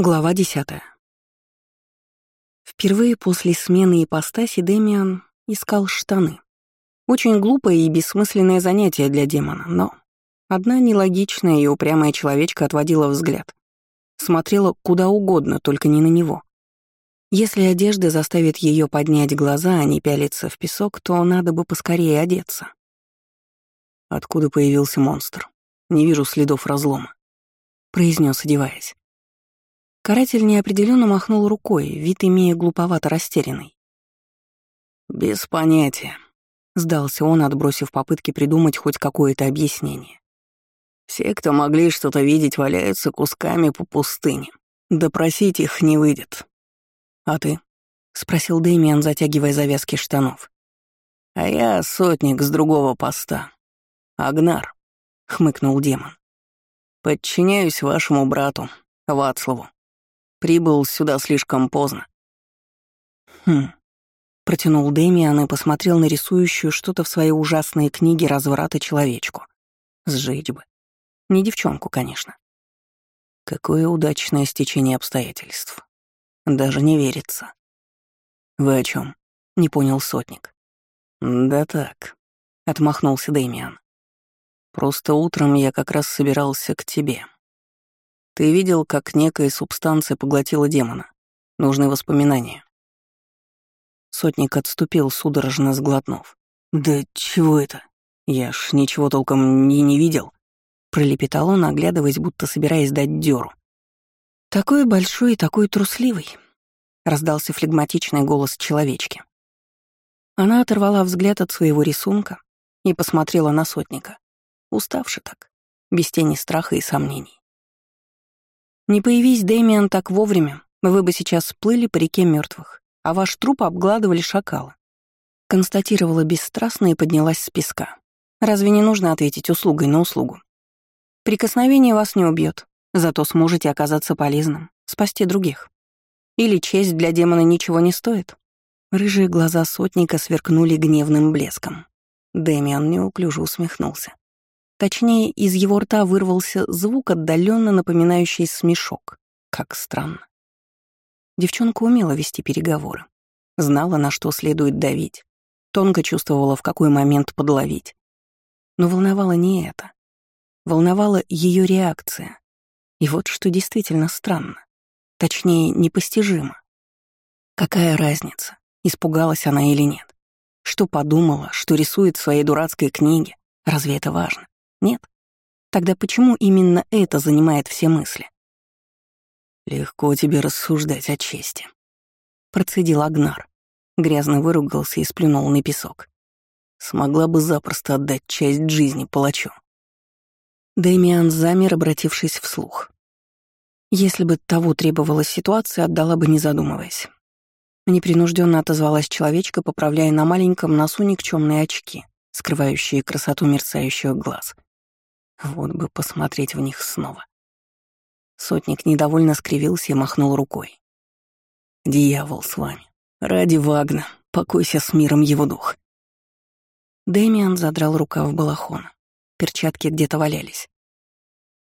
Глава десятая. Впервые после смены ипостаси Демиан искал штаны. Очень глупое и бессмысленное занятие для демона, но одна нелогичная и упрямая человечка отводила взгляд. Смотрела куда угодно, только не на него. Если одежда заставит ее поднять глаза, а не пялиться в песок, то надо бы поскорее одеться. Откуда появился монстр? Не вижу следов разлома, произнес, одеваясь. Каратель неопределенно махнул рукой, вид имея глуповато растерянный. «Без понятия», — сдался он, отбросив попытки придумать хоть какое-то объяснение. «Все, кто могли что-то видеть, валяются кусками по пустыне. Допросить их не выйдет». «А ты?» — спросил Дэмиан, затягивая завязки штанов. «А я сотник с другого поста. Агнар», — хмыкнул демон. «Подчиняюсь вашему брату, Вацлаву. Прибыл сюда слишком поздно. Хм. Протянул Дэмиан и посмотрел на рисующую что-то в своей ужасной книге разврата человечку. Сжечь бы. Не девчонку, конечно. Какое удачное стечение обстоятельств. Даже не верится. Вы о чем? Не понял сотник. Да так, отмахнулся Дэмиан. Просто утром я как раз собирался к тебе. Ты видел, как некая субстанция поглотила демона? Нужны воспоминания. Сотник отступил, судорожно сглотнув. «Да чего это? Я ж ничего толком не, не видел», — пролепетал он, оглядываясь, будто собираясь дать дёру. «Такой большой и такой трусливый», — раздался флегматичный голос человечки. Она оторвала взгляд от своего рисунка и посмотрела на сотника. Уставший так, без тени страха и сомнений. Не появись Дэмиан так вовремя, вы бы сейчас всплыли по реке мертвых, а ваш труп обгладывали шакалы. Констатировала бесстрастно и поднялась с песка. Разве не нужно ответить услугой на услугу? Прикосновение вас не убьет, зато сможете оказаться полезным, спасти других. Или честь для демона ничего не стоит? Рыжие глаза сотника сверкнули гневным блеском. Дэмиан неуклюже усмехнулся. Точнее, из его рта вырвался звук, отдаленно напоминающий смешок. Как странно. Девчонка умела вести переговоры. Знала, на что следует давить. Тонко чувствовала, в какой момент подловить. Но волновало не это. Волновала ее реакция. И вот что действительно странно. Точнее, непостижимо. Какая разница, испугалась она или нет? Что подумала, что рисует в своей дурацкой книге? Разве это важно? Нет? Тогда почему именно это занимает все мысли? «Легко тебе рассуждать о чести», — процедил Агнар. Грязно выругался и сплюнул на песок. «Смогла бы запросто отдать часть жизни палачу». Дэмиан замер, обратившись вслух. Если бы того требовалась ситуация, отдала бы, не задумываясь. Непринужденно отозвалась человечка, поправляя на маленьком носу никчемные очки, скрывающие красоту мерцающих глаз — вот бы посмотреть в них снова. Сотник недовольно скривился и махнул рукой. «Дьявол с вами. Ради Вагна, покойся с миром его дух». Дэмиан задрал рукав балахона. Перчатки где-то валялись.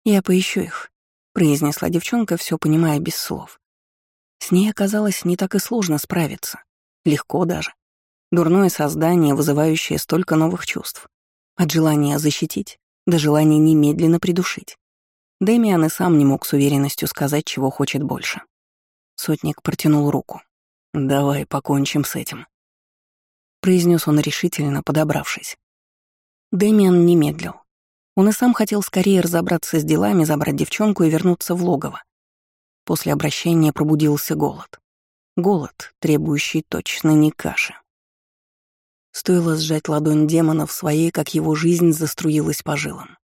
«Я поищу их», — произнесла девчонка, все понимая без слов. С ней оказалось не так и сложно справиться. Легко даже. Дурное создание, вызывающее столько новых чувств. От желания защитить до желания немедленно придушить. Дэмиан и сам не мог с уверенностью сказать, чего хочет больше. Сотник протянул руку. «Давай покончим с этим», — произнес он решительно, подобравшись. Дэмиан не медлил. Он и сам хотел скорее разобраться с делами, забрать девчонку и вернуться в логово. После обращения пробудился голод. Голод, требующий точно не каши. Стоило сжать ладонь демона в своей, как его жизнь заструилась по жилам.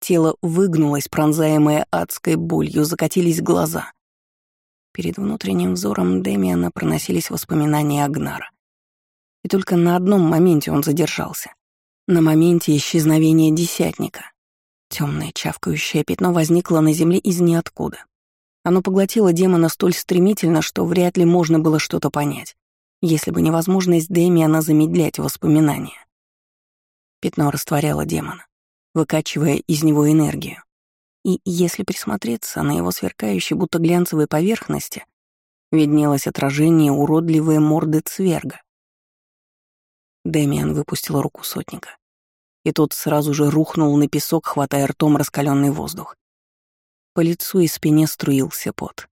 Тело выгнулось, пронзаемое адской болью, закатились глаза. Перед внутренним взором Демиана проносились воспоминания Агнара. И только на одном моменте он задержался. На моменте исчезновения десятника. Темное чавкающее пятно возникло на земле из ниоткуда. Оно поглотило демона столь стремительно, что вряд ли можно было что-то понять если бы невозможность Дэмиана замедлять воспоминания. Пятно растворяло демона, выкачивая из него энергию. И если присмотреться на его сверкающей будто глянцевой поверхности, виднелось отражение уродливой морды цверга. Дэмиан выпустил руку сотника, и тот сразу же рухнул на песок, хватая ртом раскаленный воздух. По лицу и спине струился пот.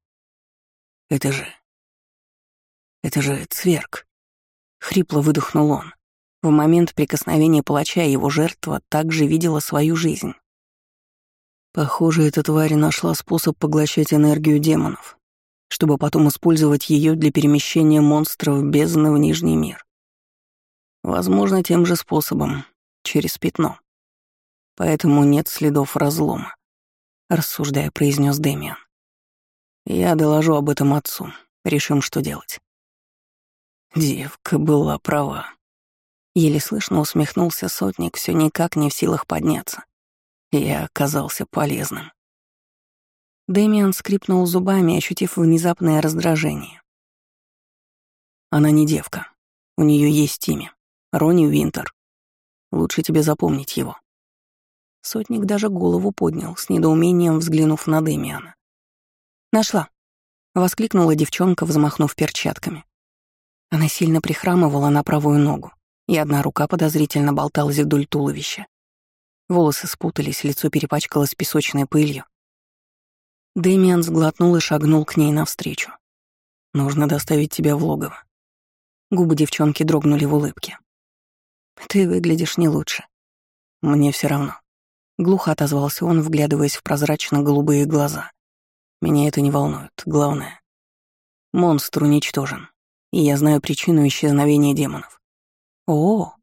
«Это же... это же цверг!» Хрипло выдохнул он. В момент прикосновения палача его жертва также видела свою жизнь. Похоже, эта тварь нашла способ поглощать энергию демонов, чтобы потом использовать ее для перемещения монстров бездны в Нижний мир. Возможно, тем же способом, через пятно. Поэтому нет следов разлома, рассуждая, произнес Дэмиан. Я доложу об этом отцу, решим, что делать. Девка была права. Еле слышно усмехнулся сотник, все никак не в силах подняться. Я оказался полезным. Дэмиан скрипнул зубами, ощутив внезапное раздражение. Она не девка. У нее есть имя. Ронни Винтер. Лучше тебе запомнить его. Сотник даже голову поднял, с недоумением взглянув на Дэмиана. «Нашла!» — воскликнула девчонка, взмахнув перчатками. Она сильно прихрамывала на правую ногу, и одна рука подозрительно болталась вдоль туловища. Волосы спутались, лицо перепачкалось песочной пылью. Дэмиан сглотнул и шагнул к ней навстречу. «Нужно доставить тебя в логово». Губы девчонки дрогнули в улыбке. «Ты выглядишь не лучше». «Мне все равно». Глухо отозвался он, вглядываясь в прозрачно-голубые глаза. «Меня это не волнует. Главное. Монстр уничтожен и я знаю причину исчезновения демонов. «О,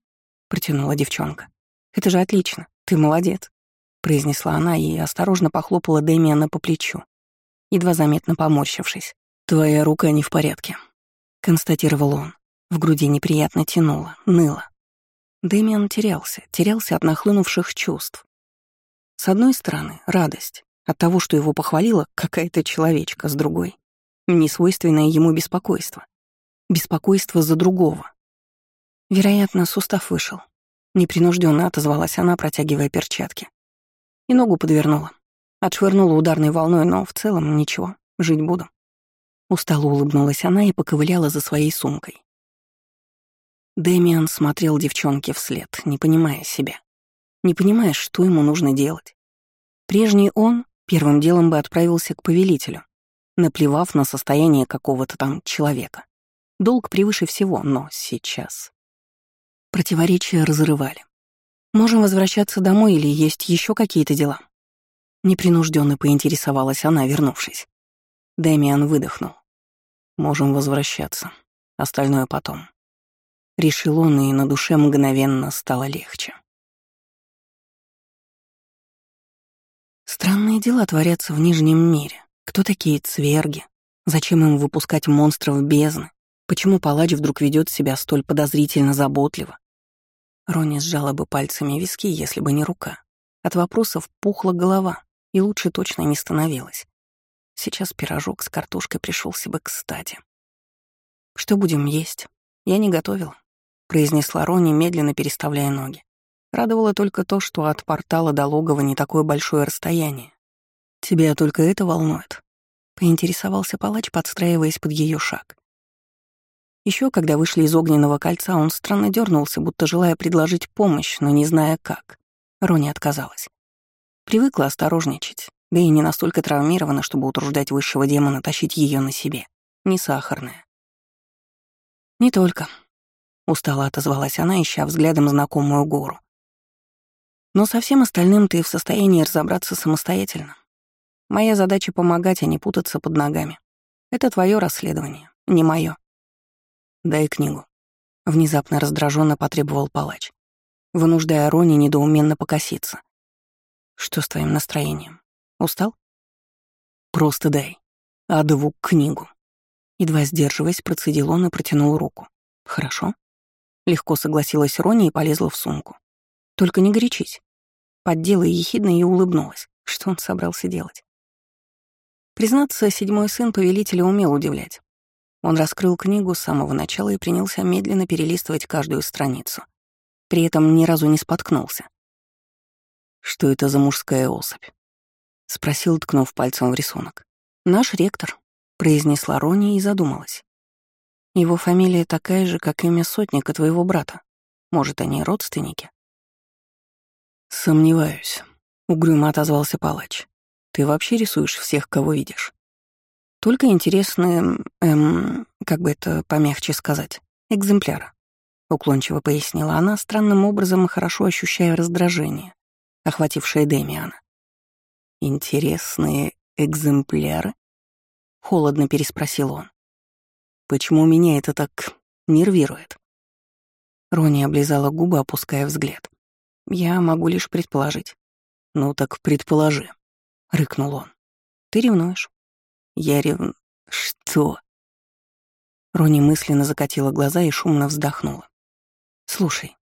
протянула девчонка. «Это же отлично, ты молодец», — произнесла она и осторожно похлопала Дэмиана по плечу, едва заметно поморщившись. «Твоя рука не в порядке», — констатировал он. В груди неприятно тянуло, ныло. Дэмиан терялся, терялся от нахлынувших чувств. С одной стороны, радость от того, что его похвалила какая-то человечка, с другой — несвойственное ему беспокойство беспокойство за другого. Вероятно, сустав вышел. Непринужденно отозвалась она, протягивая перчатки. И ногу подвернула. Отшвырнула ударной волной, но в целом ничего, жить буду. Устало улыбнулась она и поковыляла за своей сумкой. Дэмиан смотрел девчонке вслед, не понимая себя. Не понимая, что ему нужно делать. Прежний он первым делом бы отправился к повелителю, наплевав на состояние какого-то там человека. Долг превыше всего, но сейчас... Противоречия разрывали. Можем возвращаться домой или есть еще какие-то дела? Непринужденно поинтересовалась она, вернувшись. Дэмиан выдохнул. Можем возвращаться. Остальное потом. Решил он, и на душе мгновенно стало легче. Странные дела творятся в Нижнем мире. Кто такие цверги? Зачем им выпускать монстров бездны? Почему палач вдруг ведет себя столь подозрительно заботливо? Рони сжала бы пальцами виски, если бы не рука. От вопросов пухла голова, и лучше точно не становилось. Сейчас пирожок с картошкой пришелся бы кстати. «Что будем есть? Я не готовила», — произнесла Рони, медленно переставляя ноги. Радовало только то, что от портала до логова не такое большое расстояние. «Тебя только это волнует?» — поинтересовался палач, подстраиваясь под ее шаг. Еще когда вышли из огненного кольца, он странно дернулся, будто желая предложить помощь, но не зная как. Рони отказалась. Привыкла осторожничать, да и не настолько травмирована, чтобы утруждать высшего демона тащить ее на себе. Не сахарная. «Не только», — устало отозвалась она, ища взглядом знакомую гору. «Но со всем остальным ты в состоянии разобраться самостоятельно. Моя задача — помогать, а не путаться под ногами. Это твое расследование, не мое. «Дай книгу», — внезапно раздраженно потребовал палач, вынуждая Рони недоуменно покоситься. «Что с твоим настроением? Устал?» «Просто дай. Адову книгу». Едва сдерживаясь, процедил он и протянул руку. «Хорошо». Легко согласилась Рони и полезла в сумку. «Только не горячись». Поддела ехидно и улыбнулась. Что он собрался делать? Признаться, седьмой сын повелителя умел удивлять. Он раскрыл книгу с самого начала и принялся медленно перелистывать каждую страницу. При этом ни разу не споткнулся. Что это за мужская особь? спросил, ткнув пальцем в рисунок. «Наш ректор», — произнесла Рони и задумалась. «Его фамилия такая же, как имя сотника твоего брата. Может, они родственники?» «Сомневаюсь», — угрюмо отозвался палач. «Ты вообще рисуешь всех, кого видишь?» «Только интересные, эм, как бы это помягче сказать, экземпляры», — уклончиво пояснила она, странным образом хорошо ощущая раздражение, охватившее Демиана. «Интересные экземпляры?» — холодно переспросил он. «Почему меня это так нервирует?» Рони облизала губы, опуская взгляд. «Я могу лишь предположить». «Ну так предположи», — рыкнул он. «Ты ревнуешь?» «Я рев... Что?» Рони мысленно закатила глаза и шумно вздохнула. «Слушай,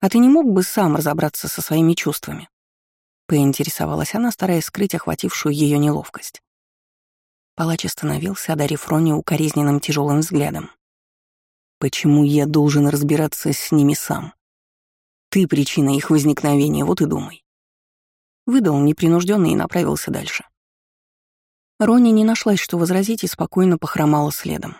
а ты не мог бы сам разобраться со своими чувствами?» Поинтересовалась она, стараясь скрыть охватившую ее неловкость. Палач остановился, одарив Рони укоризненным тяжелым взглядом. «Почему я должен разбираться с ними сам? Ты причина их возникновения, вот и думай». Выдал непринужденно и направился дальше. Рони не нашлась, что возразить, и спокойно похромала следом.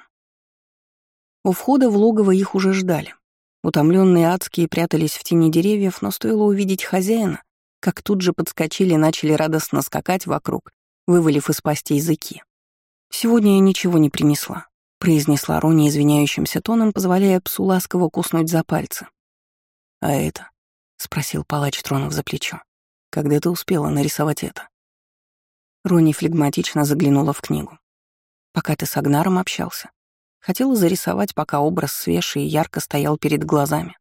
У входа в логово их уже ждали. Утомленные адские прятались в тени деревьев, но стоило увидеть хозяина, как тут же подскочили и начали радостно скакать вокруг, вывалив из пасти языки. «Сегодня я ничего не принесла», — произнесла Рони извиняющимся тоном, позволяя псу ласково куснуть за пальцы. «А это?» — спросил палач, тронув за плечо. «Когда ты успела нарисовать это?» Рони флегматично заглянула в книгу. «Пока ты с Агнаром общался. Хотела зарисовать, пока образ свежий и ярко стоял перед глазами».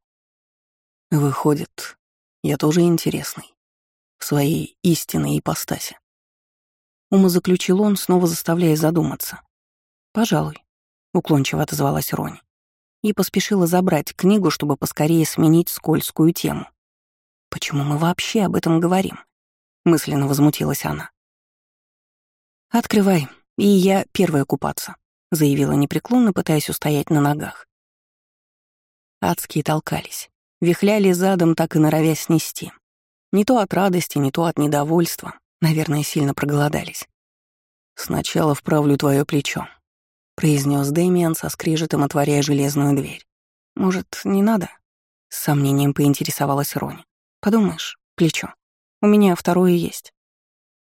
«Выходит, я тоже интересный. В своей истинной ипостаси». Умозаключил он, снова заставляя задуматься. «Пожалуй», — уклончиво отозвалась Рони и поспешила забрать книгу, чтобы поскорее сменить скользкую тему. «Почему мы вообще об этом говорим?» — мысленно возмутилась она. «Открывай, и я первая купаться», — заявила непреклонно, пытаясь устоять на ногах. Адские толкались, вихляли задом, так и норовя снести. Не то от радости, не то от недовольства. Наверное, сильно проголодались. «Сначала вправлю твое плечо», — произнес Дэмиан со скрежетом, отворяя железную дверь. «Может, не надо?» — с сомнением поинтересовалась Рони. «Подумаешь, плечо. У меня второе есть».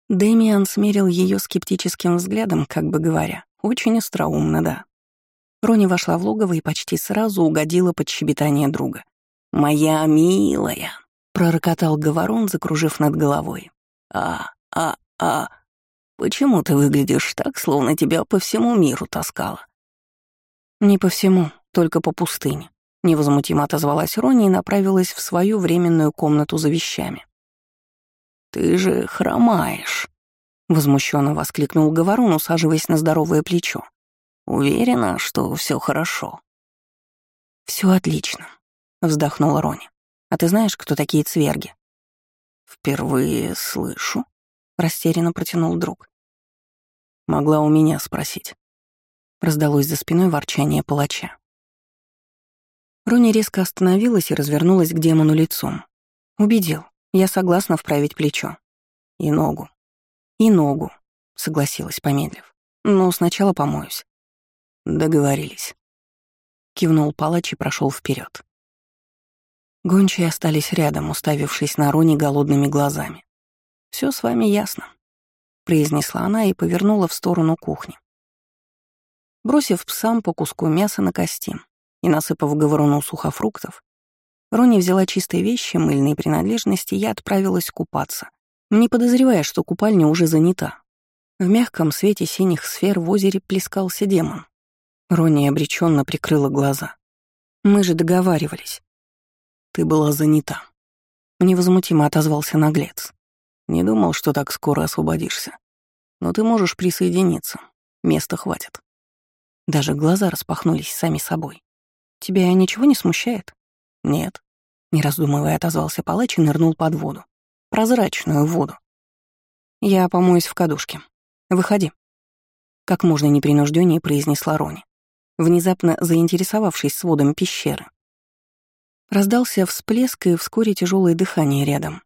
Дэмиан смерил ее скептическим взглядом, как бы говоря. «Очень остроумно, да». Рони вошла в логово и почти сразу угодила под щебетание друга. «Моя милая!» — пророкотал говорун, закружив над головой. «А, а, а...» Почему ты выглядишь так, словно тебя по всему миру таскала?» «Не по всему, только по пустыне», — невозмутимо отозвалась Рони и направилась в свою временную комнату за вещами. «Ты же хромаешь», — возмущенно воскликнул Говорун, усаживаясь на здоровое плечо. «Уверена, что все хорошо». Все отлично», — вздохнула Рони. «А ты знаешь, кто такие цверги?» «Впервые слышу», — растерянно протянул друг. «Могла у меня спросить». Раздалось за спиной ворчание палача. Рони резко остановилась и развернулась к демону лицом. «Убедил. Я согласна вправить плечо. И ногу». «И ногу», — согласилась, помедлив. «Но сначала помоюсь». «Договорились». Кивнул палач и прошел вперед. Гончие остались рядом, уставившись на Рони голодными глазами. Все с вами ясно», — произнесла она и повернула в сторону кухни. Бросив псам по куску мяса на кости и насыпав говоруну сухофруктов, Рони взяла чистые вещи, мыльные принадлежности и отправилась купаться, не подозревая, что купальня уже занята. В мягком свете синих сфер в озере плескался демон. Рони обреченно прикрыла глаза. «Мы же договаривались». «Ты была занята», — невозмутимо отозвался наглец. Не думал, что так скоро освободишься. Но ты можешь присоединиться. Места хватит. Даже глаза распахнулись сами собой. Тебя ничего не смущает? Нет. Не раздумывая, отозвался палач и нырнул под воду. Прозрачную воду. Я помоюсь в кадушке. Выходи. Как можно непринуждённее произнесла Рони, внезапно заинтересовавшись сводом пещеры. Раздался всплеск и вскоре тяжелое дыхание рядом.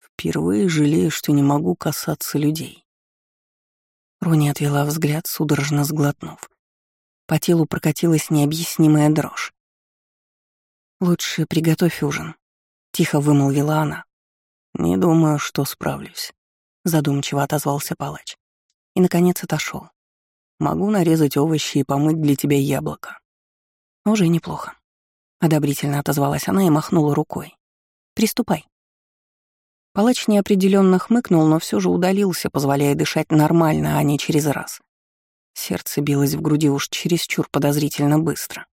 Впервые жалею, что не могу касаться людей. Рони отвела взгляд, судорожно сглотнув. По телу прокатилась необъяснимая дрожь. «Лучше приготовь ужин», — тихо вымолвила она. «Не думаю, что справлюсь», — задумчиво отозвался палач. И, наконец, отошел. «Могу нарезать овощи и помыть для тебя яблоко». «Уже неплохо», — одобрительно отозвалась она и махнула рукой. «Приступай». Палач неопределенно хмыкнул, но все же удалился, позволяя дышать нормально, а не через раз. Сердце билось в груди уж чересчур подозрительно быстро.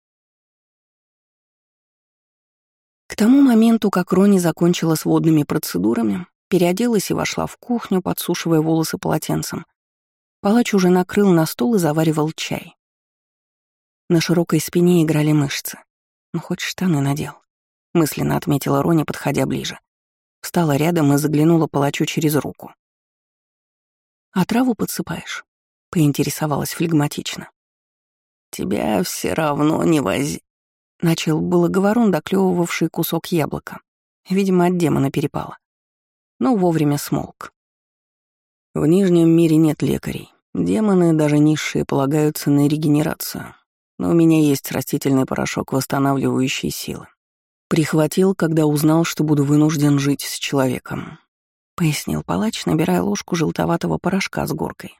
К тому моменту, как Рони закончила с водными процедурами, переоделась и вошла в кухню, подсушивая волосы полотенцем, палач уже накрыл на стол и заваривал чай. На широкой спине играли мышцы. Ну, хоть штаны надел. Мысленно отметила Рони, подходя ближе. Встала рядом и заглянула палачу через руку. «А траву подсыпаешь?» — поинтересовалась флегматично. «Тебя все равно не вози...» Начал было говорун, доклевывавший кусок яблока. Видимо, от демона перепало. Но вовремя смолк. В Нижнем мире нет лекарей. Демоны, даже низшие, полагаются на регенерацию. Но у меня есть растительный порошок, восстанавливающий силы. Прихватил, когда узнал, что буду вынужден жить с человеком. Пояснил палач, набирая ложку желтоватого порошка с горкой.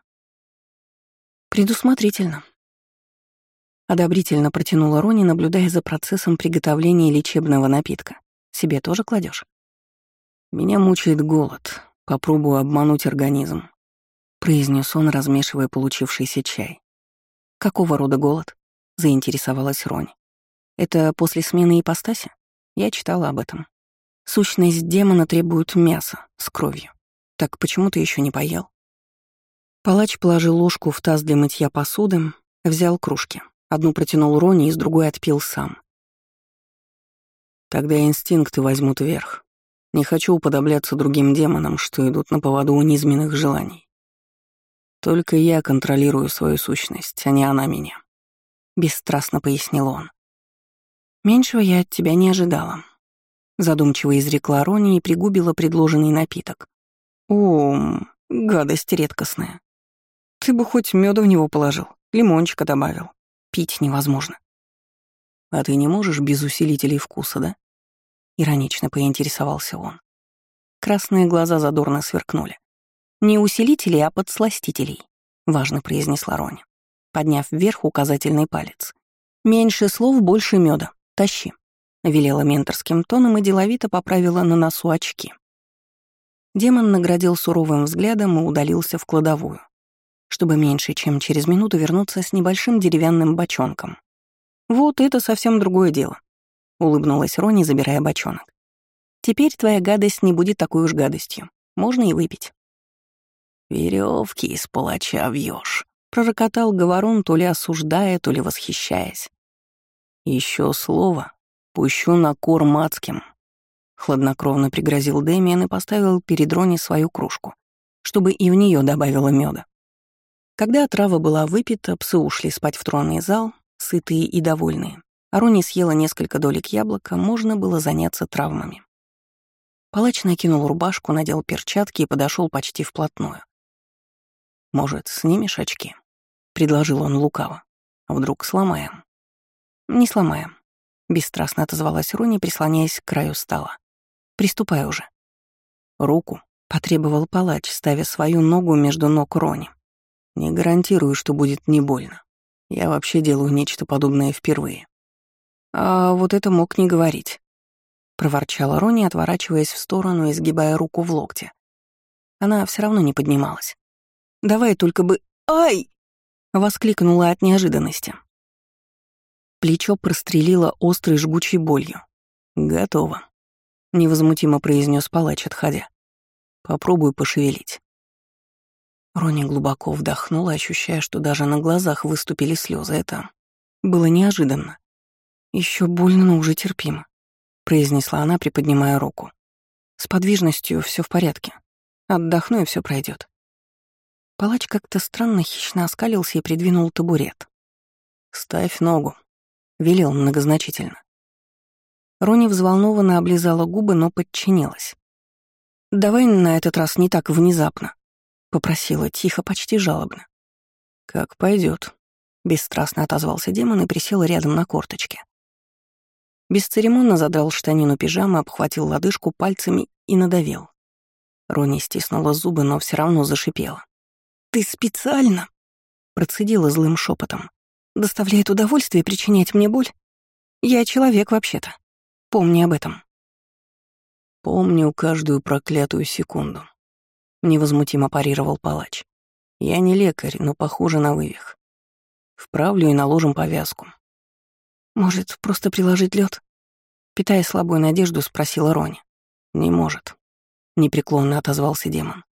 Предусмотрительно. Одобрительно протянула Рони, наблюдая за процессом приготовления лечебного напитка. Себе тоже кладешь? Меня мучает голод. Попробую обмануть организм. Произнес он, размешивая получившийся чай. Какого рода голод? Заинтересовалась Рони. Это после смены ипостаси? Я читала об этом. Сущность демона требует мяса с кровью. Так почему ты еще не поел? Палач положил ложку в таз для мытья посуды, взял кружки. Одну протянул Рони, из другой отпил сам. Тогда инстинкты возьмут верх. Не хочу уподобляться другим демонам, что идут на поводу у низменных желаний. Только я контролирую свою сущность, а не она меня. Бесстрастно пояснил он. Меньшего я от тебя не ожидала. Задумчиво изрекла Рони и пригубила предложенный напиток. О, гадость редкостная. Ты бы хоть меда в него положил, лимончика добавил. Пить невозможно. А ты не можешь без усилителей вкуса, да? Иронично поинтересовался он. Красные глаза задорно сверкнули. Не усилителей, а подсластителей, важно произнесла Роня, подняв вверх указательный палец. Меньше слов, больше меда. Тащи. Велела менторским тоном и деловито поправила на носу очки. Демон наградил суровым взглядом и удалился в кладовую чтобы меньше чем через минуту вернуться с небольшим деревянным бочонком. «Вот это совсем другое дело», — улыбнулась Рони, забирая бочонок. «Теперь твоя гадость не будет такой уж гадостью. Можно и выпить». Веревки из палача вьешь, пророкотал говорун, то ли осуждая, то ли восхищаясь. Еще слово, пущу на корм адским. Хладнокровно пригрозил Дэмиан и поставил перед Рони свою кружку, чтобы и в нее добавила меда. Когда отрава была выпита, псы ушли спать в тронный зал, сытые и довольные. Арони съела несколько долек яблока, можно было заняться травмами. Палач накинул рубашку, надел перчатки и подошел почти вплотную. «Может, снимешь очки?» — предложил он лукаво. «А вдруг сломаем?» «Не сломаем», — бесстрастно отозвалась Рони, прислоняясь к краю стола. «Приступай уже». «Руку», — потребовал палач, ставя свою ногу между ног Рони. Не гарантирую, что будет не больно. Я вообще делаю нечто подобное впервые. А вот это мог не говорить. Проворчала Рони, отворачиваясь в сторону и сгибая руку в локте. Она все равно не поднималась. «Давай только бы... Ай!» — воскликнула от неожиданности. Плечо прострелило острой жгучей болью. «Готово», — невозмутимо произнес палач, отходя. «Попробуй пошевелить». Рони глубоко вдохнула, ощущая, что даже на глазах выступили слезы. Это было неожиданно. Еще больно, но уже терпимо, произнесла она, приподнимая руку. С подвижностью все в порядке. Отдохну, и все пройдет. Палач как-то странно хищно оскалился и придвинул табурет. «Ставь ногу», — велел многозначительно. Рони взволнованно облизала губы, но подчинилась. давай на этот раз не так внезапно», — попросила тихо, почти жалобно. «Как пойдет, бесстрастно отозвался демон и присел рядом на корточке. Бесцеремонно задрал штанину пижамы, обхватил лодыжку пальцами и надавил. Рони стиснула зубы, но все равно зашипела. «Ты специально?» — процедила злым шепотом. «Доставляет удовольствие причинять мне боль? Я человек вообще-то. Помни об этом». «Помню каждую проклятую секунду», — невозмутимо парировал палач. «Я не лекарь, но похоже на вывих. Вправлю и наложим повязку». «Может, просто приложить лед? Питая слабую надежду, спросила Рони. «Не может», — непреклонно отозвался демон.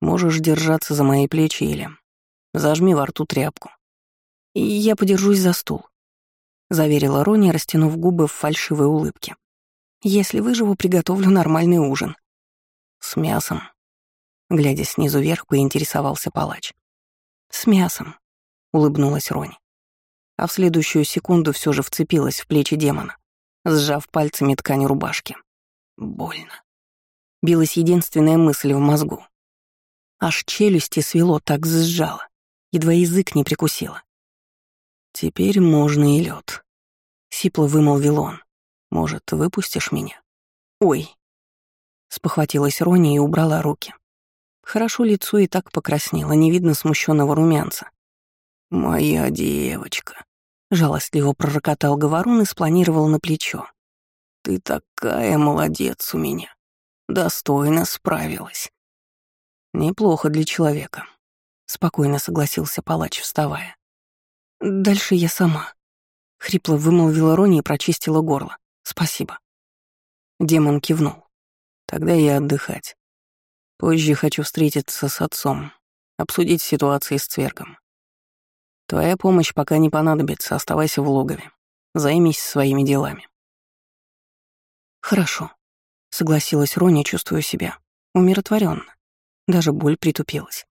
«Можешь держаться за мои плечи или... Зажми во рту тряпку». «И я подержусь за стул», — заверила Рони, растянув губы в фальшивой улыбке. Если выживу, приготовлю нормальный ужин. С мясом. Глядя снизу вверх, поинтересовался палач. С мясом, улыбнулась Рони. А в следующую секунду все же вцепилась в плечи демона, сжав пальцами ткань рубашки. Больно. Билась единственная мысль в мозгу. Аж челюсти свело, так сжало. Едва язык не прикусила. «Теперь можно и лед. сипло вымолвил он. Может, выпустишь меня? Ой. Спохватилась Рони и убрала руки. Хорошо лицо и так покраснело, не видно смущенного румянца. «Моя девочка», — жалостливо пророкотал Говорун и спланировал на плечо. «Ты такая молодец у меня. Достойно справилась». «Неплохо для человека», — спокойно согласился палач, вставая. «Дальше я сама», — хрипло вымолвила Рони и прочистила горло. Спасибо. Демон кивнул. Тогда я отдыхать. Позже хочу встретиться с отцом, обсудить ситуацию с Цвергом. Твоя помощь пока не понадобится, оставайся в логове. Займись своими делами. Хорошо, согласилась Роня, чувствуя себя умиротворенно. Даже боль притупилась.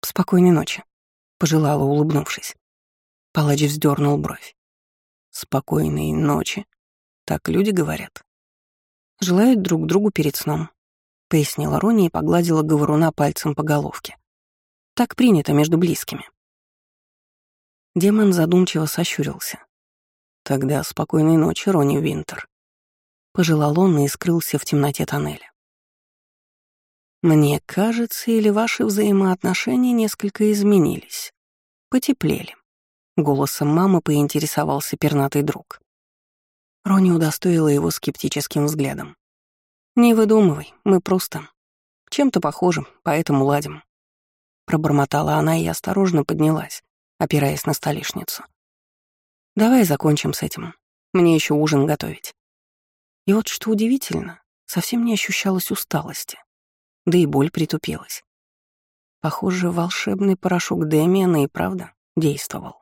Спокойной ночи, пожелала, улыбнувшись. Палач вздернул бровь. Спокойной ночи. Так люди говорят. Желают друг другу перед сном, пояснила Рони и погладила говоруна пальцем по головке. Так принято между близкими. Демон задумчиво сощурился. Тогда спокойной ночи, Рони Винтер. Пожелал он и скрылся в темноте тоннеля. Мне кажется, или ваши взаимоотношения несколько изменились, потеплели. Голосом мамы поинтересовался пернатый друг. Рони удостоила его скептическим взглядом. «Не выдумывай, мы просто чем-то похожи, поэтому ладим». Пробормотала она и осторожно поднялась, опираясь на столешницу. «Давай закончим с этим. Мне еще ужин готовить». И вот что удивительно, совсем не ощущалось усталости. Да и боль притупилась. Похоже, волшебный порошок Дэмиана и правда действовал.